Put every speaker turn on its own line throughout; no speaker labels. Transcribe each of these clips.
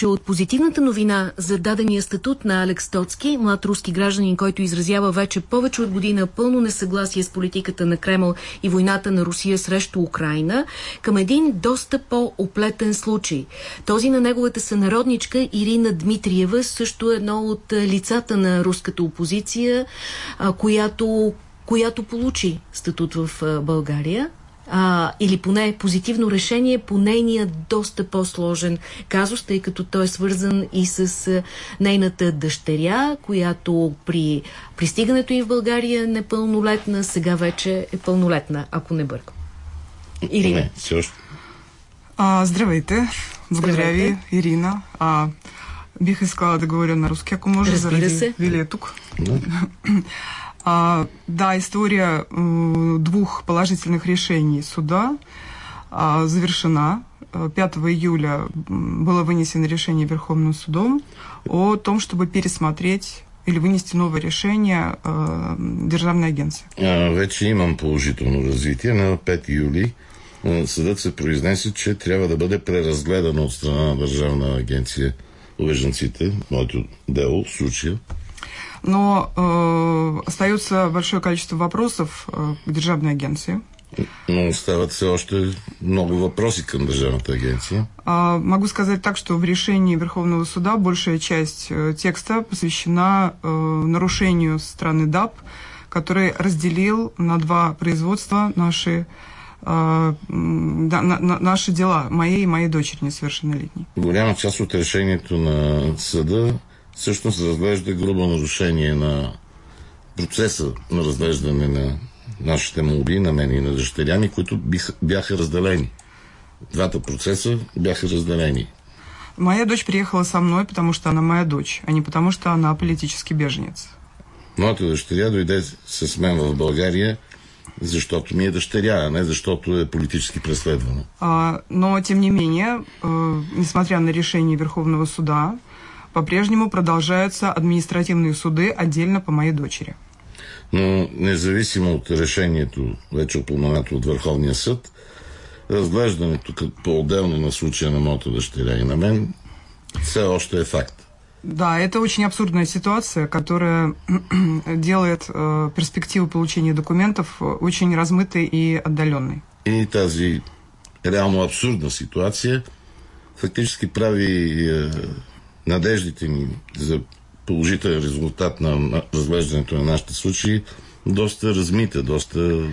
че от позитивната новина за дадения статут на Алекс Тоцки, млад руски гражданин, който изразява вече повече от година пълно несъгласие с политиката на Кремъл и войната на Русия срещу Украина, към един доста по-оплетен случай. Този на неговата сънародничка Ирина Дмитриева, също едно от лицата на руската опозиция, която която получи статут в България а, или поне позитивно решение по нейния доста по-сложен казус, тъй като той е свързан и с а, нейната дъщеря, която при пристигането им в България е непълнолетна, сега вече е пълнолетна, ако не бъркам. Ирина. Не, все още.
А, здравейте. Благодаря здравейте. ви, Ирина. А, бих искала да говоря на руски, ако може,
Разбира
заради
се.
Вилия тук. А, да, история э, двух положительных решений суда а, завершена. 5 июля было вынесено решение Верховным судом о том, чтобы пересмотреть или вынести новое решение э, Державной агенции.
А, вече имам положително развитие. На 5 юли съдът се произнесе, че трябва да бъде преразгледано от страна на Държавна агенция бежанците, моето дело, случая,
Но э, остается большое количество вопросов э, к Державной агенции.
Но остават все още много вопроси към Държавната агенция.
А, могу сказать так, что в решении Верховного суда большая часть э, текста посвящена э, нарушению страны ДАП, который разделил на два производства наши да, на, на, наши дела, моей и моей дочери несовершеннолетней.
Голяма част от решението на съда всъщност разглежда грубо нарушение на процеса на разглеждане на нашите молби, на мен и на дъщеря ми, които бяха разделени. Двата процеса бяха разделени.
Моя дочь приехала со мной, потому что она моя дочь, а не потому что она политический беженец.
Моята дъщеря дойде с мен в България, защото ми е дъщеря, а не защото е политически преследвана.
А, но, тем не менее, э, несмотря на решение Верховного суда, по-прежнему продолжаются административные суды отдельно по моей дочери.
Но независимо от решението, вече упоменато от Върховния съд, разглеждането по-отделно на случая на моята дъщеря и на мен все още е факт.
Да, это очень абсурдная ситуация, которая делает э, перспективу получения документов очень размытой и отдаленной.
И тази реално абсурдна ситуация фактически прави э, надеждите ни за положителен резултат на разглеждането на нашите случаи доста размита, доста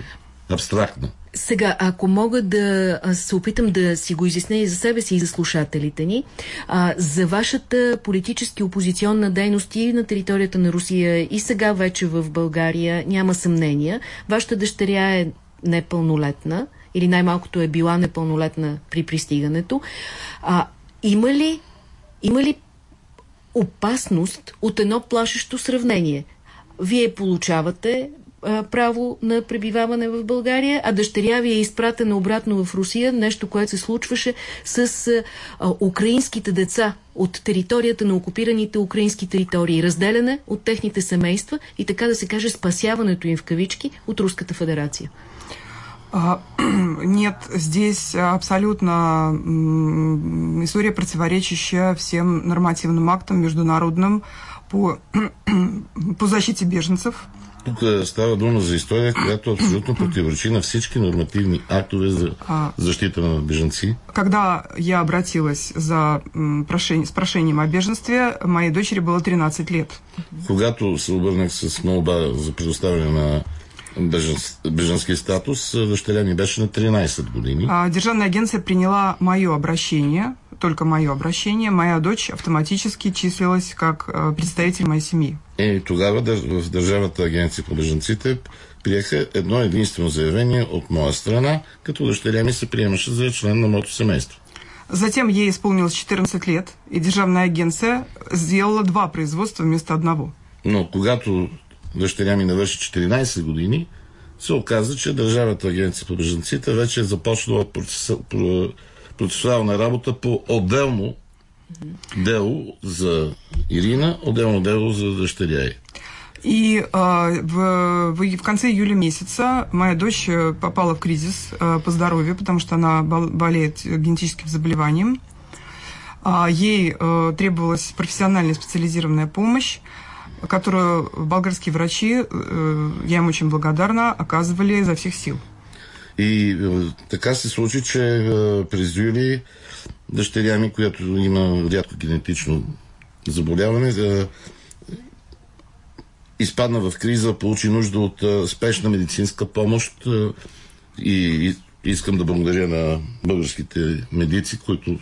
абстрактна.
Сега, ако мога да се опитам да си го изясня и за себе си и за слушателите ни, а, за вашата политически опозиционна дейност и на територията на Русия и сега вече в България няма съмнения. Вашата дъщеря е непълнолетна или най-малкото е била непълнолетна при пристигането. А, има ли, има ли опасност от едно плашещо сравнение. Вие получавате а, право на пребиваване в България, а дъщеря ви е изпратена обратно в Русия, нещо, което се случваше с а, украинските деца от територията на окупираните украински територии, разделяне от техните семейства и така да се каже спасяването им в кавички от Руската федерация.
Нет, здесь абсолютно история, противоречащая всем нормативным актам международным по, по защите беженцев.
Тук става дума за история, която абсолютно противоречи на всички нормативни актове за защита на беженци.
Когда я обратилась за прошение, с прошением о беженстве, моей дочери было 13 лет.
Когато се обърнах с молба за предоставяне на беженский статус дъщеря ми беше на 13 години.
Державная агенция приняла мое обращение, только мое обращение. Моя дочь автоматически числилась как представитель моей семьи.
И тогава в Държавната агенция по беженците приеха едно единствено заявление от моя страна, като дъщеря ми се приемаше за член на моето семейство.
Затем ей исполнилось 14 лет, и Державная агенция сделала два производства вместо одного.
Но когато дъщеря ми навърши 14 години, се оказа, че Държавната агенция по бежанците вече е започнала процесуална работа по отделно дело за Ирина, отделно дело за дъщеря ей.
И а, в, в, конце июля месяца моя дочь попала в кризис а, по здоровью, потому что она болеет генетическим заболеванием. А ей э, требовалась профессиональная специализированная помощь, которую болгарские врачи, э, я им очень благодарна, оказывали изо всех сил.
И э, така се случи, че е, през юли дъщеря ми, която има рядко генетично заболяване, изпадна в криза, получи нужда от спешна медицинска помощ и искам да благодаря на българските медици, които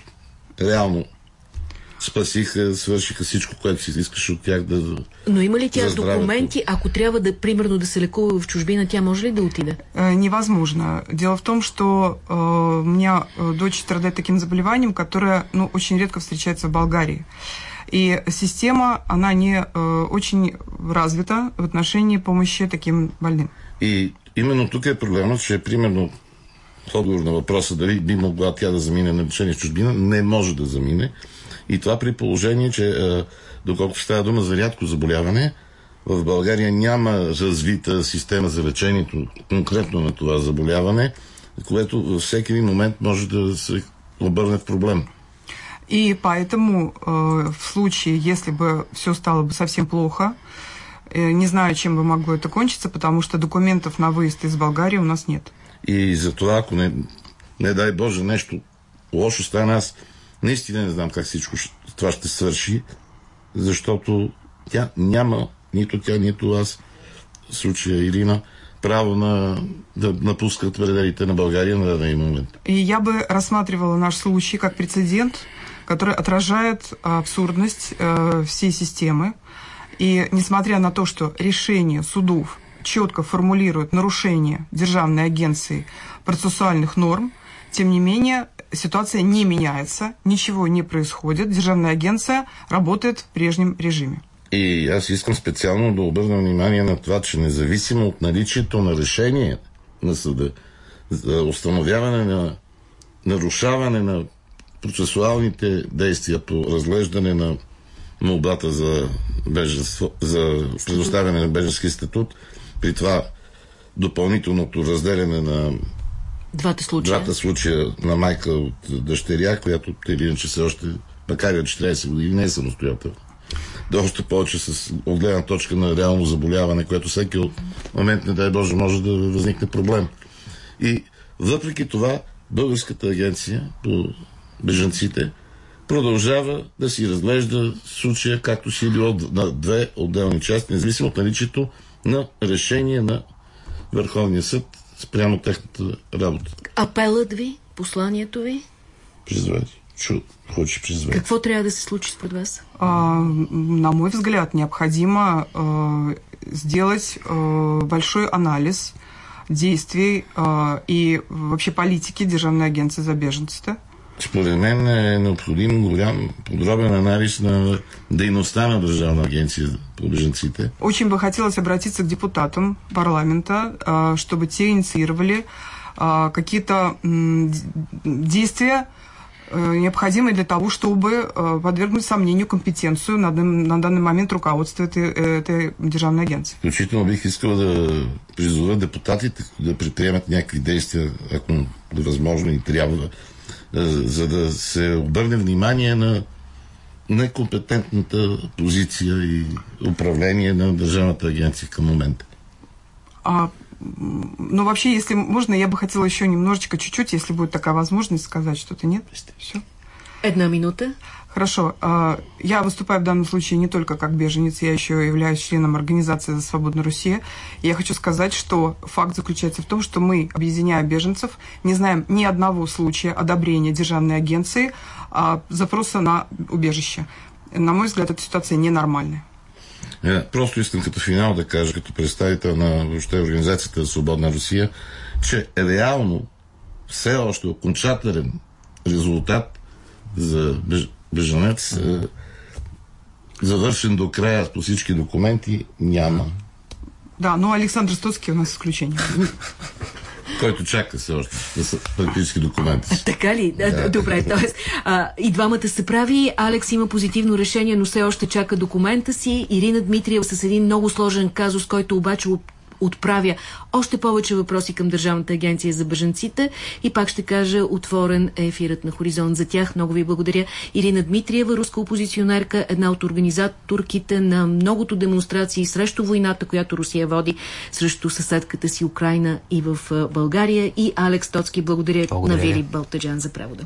реално спасиха, свършиха всичко, което си искаше от тях да.
Но има ли тя документи, ако трябва да, примерно, да се лекува в чужбина, тя може ли да отиде?
Э, невозможно. Дело в том, что э, у меня э, дочь страдает таким заболеванием, которое ну, очень редко встречается в Болгарии. И система, она не э, очень развита в отношении помощи таким больным.
И именно тук е проблемът, че примерно отговор на въпроса дали би могла тя да замине на лечение в чужбина, не може да замине. И това при положение, че доколкото става дума за рядко заболяване, в България няма развита система за лечението конкретно на това заболяване, което във всеки един момент може да се обърне в проблем.
И поэтому э, в случае, если бы все стало бы совсем плохо, э, не знаю, чем бы могло это кончиться, потому что документов на выезд из Болгарии у нас нет.
И за това, ако не, не дай Боже нещо лошо стане, аз наистина не знам как всичко това ще свърши, защото тя няма, нито тя, нито аз, в случая Ирина, право на, да напускат пределите на България на данный момент.
И я бы рассматривала наш случай как прецедент, который отражает абсурдность э, всей системы. И несмотря на то, что решение судов четко формулирует нарушение Державной агенции процессуальных норм, тем не менее ситуация не меняется, ничего не происходит, Державная агенция работает в прежнем режиме.
И аз искам специално да обърна внимание на това, че независимо от наличието на решение на съда за установяване на нарушаване на процесуалните действия по разглеждане на молбата за, беженство, за предоставяне на беженски статут, при това допълнителното разделяне на
Двата случая.
Двата случая на майка от дъщеря, която или иначе все още, макар и от 40 години, не е самостоятелна. Да още повече с от гледна точка на реално заболяване, което всеки момент, не дай Боже, може да възникне проблем. И въпреки това, Българската агенция по бежанците продължава да си разглежда случая, както си е било на две отделни части, независимо от наличието на решение на Върховния съд спрямо техната работа.
Апелът ви, посланието ви?
Призвати. Чу, хочешь призвать.
Какво трябва да се случи според вас? А,
на мой взгляд, необходимо а, сделать а, большой анализ действий а, и вообще политики Державной агенции за беженците.
Според мен е необходим голям подробен анализ на дейността на Държавна агенция по беженците.
Очень бы хотелось обратиться к депутатам парламента, чтобы те инициировали какие-то действия, необходимые для того, чтобы подвергнуть сомнению компетенцию на, на данный момент руководства этой, этой державной агенции.
Включително бих искал да призова депутатите да предприемат някакви действия, ако възможно и трябва, за да се обърне внимание на некомпетентната позиция и управление на Държавната агенция към момента.
А, ну, вообще, если можно, я бы хотела еще немножечко, чуть-чуть, если будет такая возможность, сказать что-то. Нет? Все.
Одна минута.
Хорошо. Я выступаю в данном случае не только как беженец, я еще являюсь членом организации «За свободную Россию». И я хочу сказать, что факт заключается в том, что мы, объединяя беженцев, не знаем ни одного случая одобрения державной агенции а, запроса на убежище. На мой взгляд, эта ситуация ненормальная.
Я просто искам като финал да кажа, като представител на въобще организацията за свободна Русия, че реално все още окончателен резултат за бежанец, е, завършен до края по всички документи, няма.
Да, но Александр Стоцкий у нас изключение.
който чака все още практически документи.
Така ли? Да. Добре, т.е. и двамата се прави. Алекс има позитивно решение, но все още чака документа си. Ирина Дмитриева с един много сложен казус, който обаче отправя още повече въпроси към Държавната агенция за бъженците и пак ще кажа, отворен е ефирът на Хоризонт за тях. Много ви благодаря. Ирина Дмитриева, руска опозиционерка, една от организаторките на многото демонстрации срещу войната, която Русия води срещу съседката си Украина и в България. И Алекс Тоцки, благодаря, благодаря. на Вили Балтаджан за превода.